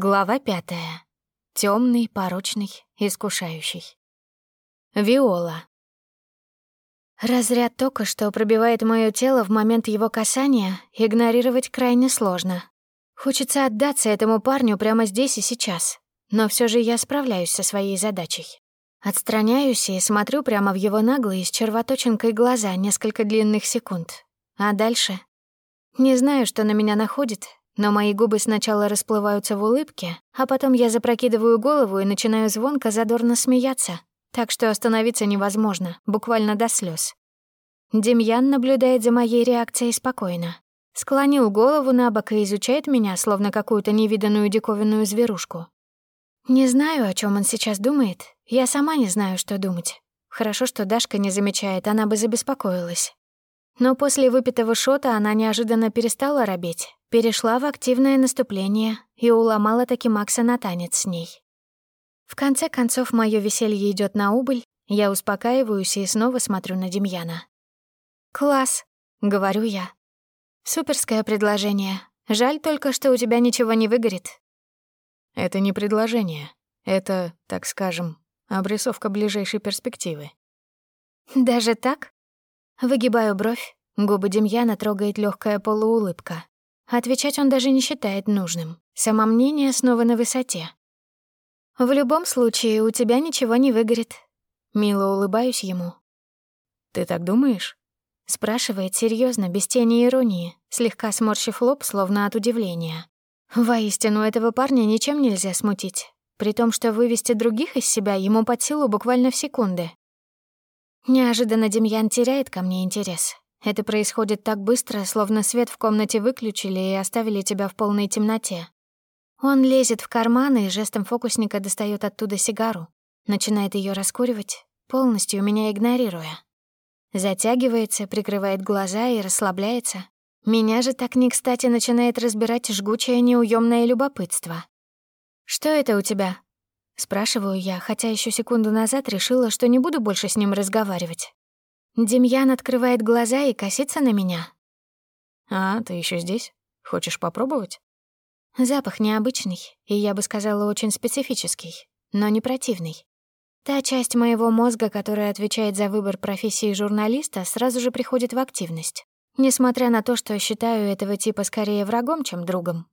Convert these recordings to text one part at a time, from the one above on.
Глава пятая. Темный, порочный, искушающий. Виола. Разряд тока, что пробивает мое тело в момент его касания, игнорировать крайне сложно. Хочется отдаться этому парню прямо здесь и сейчас, но все же я справляюсь со своей задачей. Отстраняюсь и смотрю прямо в его наглые с червоточинкой глаза несколько длинных секунд. А дальше? Не знаю, что на меня находит, но мои губы сначала расплываются в улыбке, а потом я запрокидываю голову и начинаю звонко задорно смеяться, так что остановиться невозможно, буквально до слез. Демьян наблюдает за моей реакцией спокойно. Склонил голову на бок и изучает меня, словно какую-то невиданную диковинную зверушку. Не знаю, о чем он сейчас думает. Я сама не знаю, что думать. Хорошо, что Дашка не замечает, она бы забеспокоилась. Но после выпитого шота она неожиданно перестала робеть, перешла в активное наступление и уломала таки Макса на танец с ней. В конце концов, мое веселье идет на убыль, я успокаиваюсь и снова смотрю на Демьяна. «Класс», — говорю я. «Суперское предложение. Жаль только, что у тебя ничего не выгорит». «Это не предложение. Это, так скажем, обрисовка ближайшей перспективы». «Даже так?» Выгибаю бровь, губы Демьяна трогает легкая полуулыбка. Отвечать он даже не считает нужным. Самомнение снова на высоте. «В любом случае, у тебя ничего не выгорит». Мило улыбаюсь ему. «Ты так думаешь?» Спрашивает серьезно, без тени иронии, слегка сморщив лоб, словно от удивления. Воистину, этого парня ничем нельзя смутить, при том, что вывести других из себя ему под силу буквально в секунды. Неожиданно Демьян теряет ко мне интерес, это происходит так быстро, словно свет в комнате выключили и оставили тебя в полной темноте. Он лезет в карман и жестом фокусника достает оттуда сигару, начинает ее раскуривать, полностью меня игнорируя. Затягивается, прикрывает глаза и расслабляется. Меня же так не кстати начинает разбирать жгучее неуемное любопытство. «Что это у тебя?» Спрашиваю я, хотя еще секунду назад решила, что не буду больше с ним разговаривать. Демьян открывает глаза и косится на меня. «А, ты еще здесь? Хочешь попробовать?» Запах необычный, и я бы сказала, очень специфический, но не противный. Та часть моего мозга, которая отвечает за выбор профессии журналиста, сразу же приходит в активность, несмотря на то, что считаю этого типа скорее врагом, чем другом.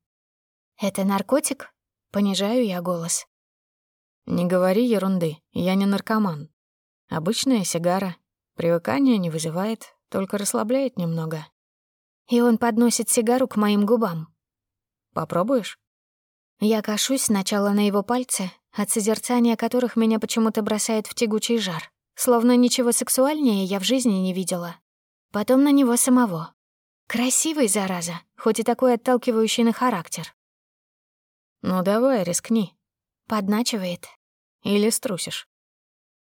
«Это наркотик?» — понижаю я голос. «Не говори ерунды, я не наркоман. Обычная сигара, Привыкание не вызывает, только расслабляет немного. И он подносит сигару к моим губам. Попробуешь? Я кашусь сначала на его пальцы, от созерцания которых меня почему-то бросает в тягучий жар. Словно ничего сексуальнее я в жизни не видела. Потом на него самого. Красивый, зараза, хоть и такой отталкивающий на характер. «Ну давай, рискни», — подначивает. «Или струсишь?»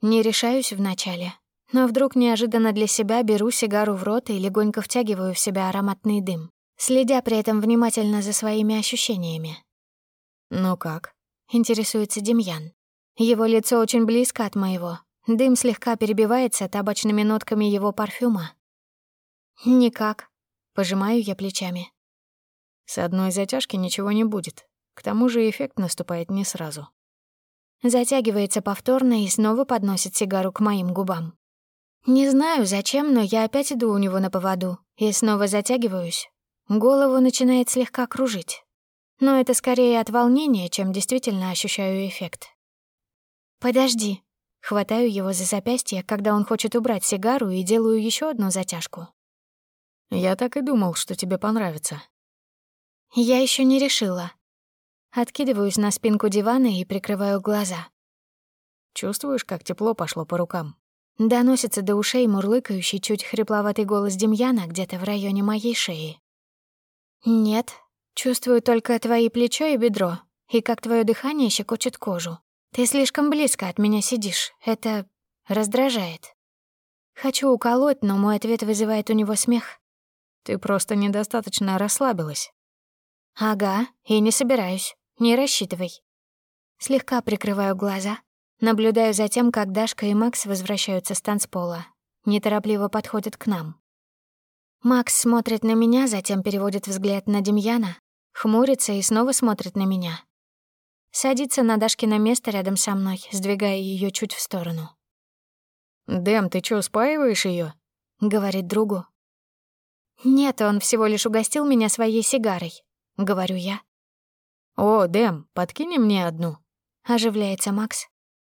Не решаюсь вначале, но вдруг неожиданно для себя беру сигару в рот и легонько втягиваю в себя ароматный дым, следя при этом внимательно за своими ощущениями. «Ну как?» — интересуется Демьян. Его лицо очень близко от моего. Дым слегка перебивается табачными нотками его парфюма. «Никак», — пожимаю я плечами. «С одной затяжки ничего не будет. К тому же эффект наступает не сразу». Затягивается повторно и снова подносит сигару к моим губам. Не знаю, зачем, но я опять иду у него на поводу и снова затягиваюсь. Голову начинает слегка кружить. Но это скорее от волнения, чем действительно ощущаю эффект. «Подожди». Хватаю его за запястье, когда он хочет убрать сигару, и делаю еще одну затяжку. «Я так и думал, что тебе понравится». Я еще не решила. Откидываюсь на спинку дивана и прикрываю глаза. Чувствуешь, как тепло пошло по рукам? Доносится до ушей мурлыкающий, чуть хрипловатый голос Демьяна где-то в районе моей шеи. «Нет, чувствую только твои плечо и бедро, и как твое дыхание щекочет кожу. Ты слишком близко от меня сидишь, это раздражает. Хочу уколоть, но мой ответ вызывает у него смех. Ты просто недостаточно расслабилась. Ага, и не собираюсь, не рассчитывай. Слегка прикрываю глаза, Наблюдаю за тем, как Дашка и Макс возвращаются с танцпола. Неторопливо подходят к нам. Макс смотрит на меня, затем переводит взгляд на Демьяна, хмурится и снова смотрит на меня. Садится на Дашкино место рядом со мной, сдвигая ее чуть в сторону. «Дэм, ты чё, спаиваешь ее? говорит другу. «Нет, он всего лишь угостил меня своей сигарой», — говорю я. «О, Дэм, подкини мне одну», — оживляется Макс.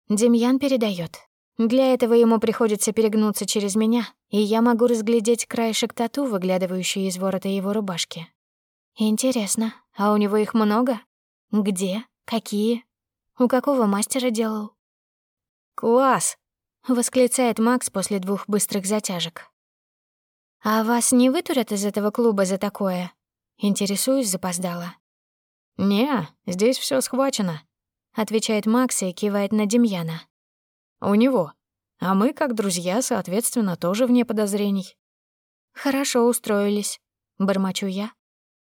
Демьян передает. Для этого ему приходится перегнуться через меня, и я могу разглядеть краешек тату, выглядывающий из ворота его рубашки. Интересно, а у него их много? Где? Какие? У какого мастера делал? «Класс!» — восклицает Макс после двух быстрых затяжек. «А вас не вытурят из этого клуба за такое?» Интересуюсь запоздала. «Не, здесь все схвачено», — отвечает Макс и кивает на Демьяна. «У него. А мы, как друзья, соответственно, тоже вне подозрений». «Хорошо устроились», — бормочу я.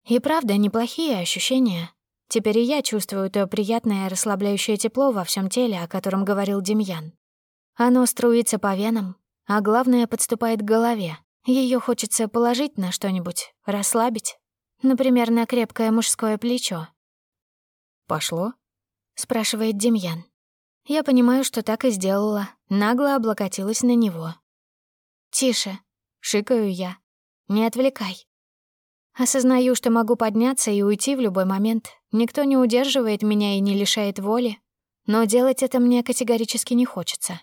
«И правда, неплохие ощущения. Теперь и я чувствую то приятное расслабляющее тепло во всем теле, о котором говорил Демьян. Оно струится по венам, а главное, подступает к голове. Ее хочется положить на что-нибудь, расслабить. Например, на крепкое мужское плечо. «Пошло?» — спрашивает Демьян. Я понимаю, что так и сделала, нагло облокотилась на него. «Тише», — шикаю я. «Не отвлекай». Осознаю, что могу подняться и уйти в любой момент. Никто не удерживает меня и не лишает воли. Но делать это мне категорически не хочется.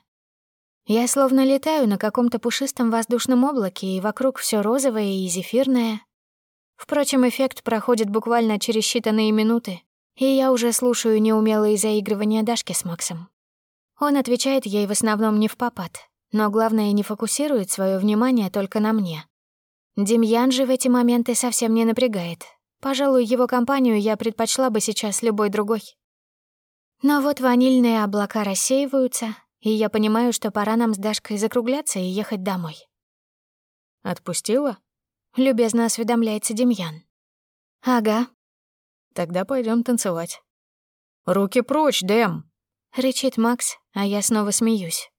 Я словно летаю на каком-то пушистом воздушном облаке, и вокруг все розовое и зефирное. Впрочем, эффект проходит буквально через считанные минуты, и я уже слушаю неумелые заигрывания Дашки с Максом. Он отвечает ей в основном не в попад, но главное, не фокусирует свое внимание только на мне. Демьян же в эти моменты совсем не напрягает. Пожалуй, его компанию я предпочла бы сейчас любой другой. Но вот ванильные облака рассеиваются, и я понимаю, что пора нам с Дашкой закругляться и ехать домой. «Отпустила?» — любезно осведомляется Демьян. «Ага». «Тогда пойдем танцевать». «Руки прочь, Дэм!» — рычит Макс, а я снова смеюсь.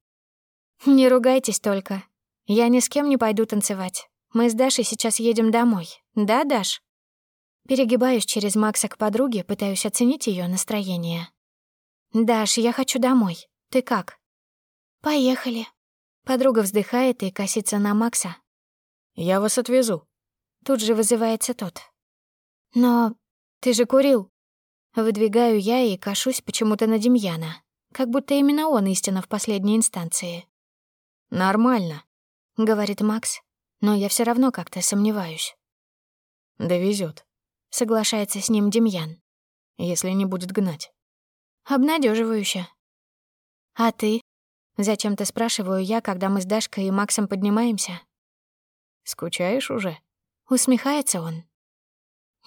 «Не ругайтесь только. Я ни с кем не пойду танцевать. Мы с Дашей сейчас едем домой. Да, Даш?» Перегибаюсь через Макса к подруге, пытаюсь оценить ее настроение. «Даш, я хочу домой. Ты как?» «Поехали». Подруга вздыхает и косится на Макса. «Я вас отвезу». Тут же вызывается тот. «Но ты же курил». Выдвигаю я и кашусь почему-то на Демьяна. Как будто именно он истина в последней инстанции. «Нормально», — говорит Макс, но я все равно как-то сомневаюсь. Довезет, соглашается с ним Демьян. Если не будет гнать. Обнадеживающе. А ты? Зачем-то спрашиваю я, когда мы с Дашкой и Максом поднимаемся. Скучаешь уже? Усмехается он.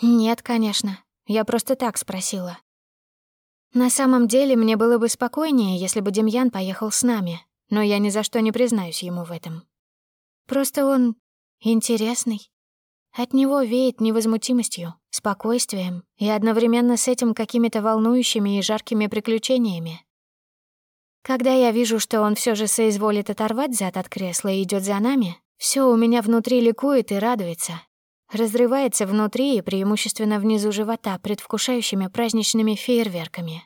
Нет, конечно. Я просто так спросила. На самом деле, мне было бы спокойнее, если бы Демьян поехал с нами, но я ни за что не признаюсь ему в этом. Просто он интересный. От него веет невозмутимостью, спокойствием и одновременно с этим какими-то волнующими и жаркими приключениями. Когда я вижу, что он все же соизволит оторвать зад от кресла и идет за нами, все у меня внутри ликует и радуется. Разрывается внутри и преимущественно внизу живота предвкушающими праздничными фейерверками.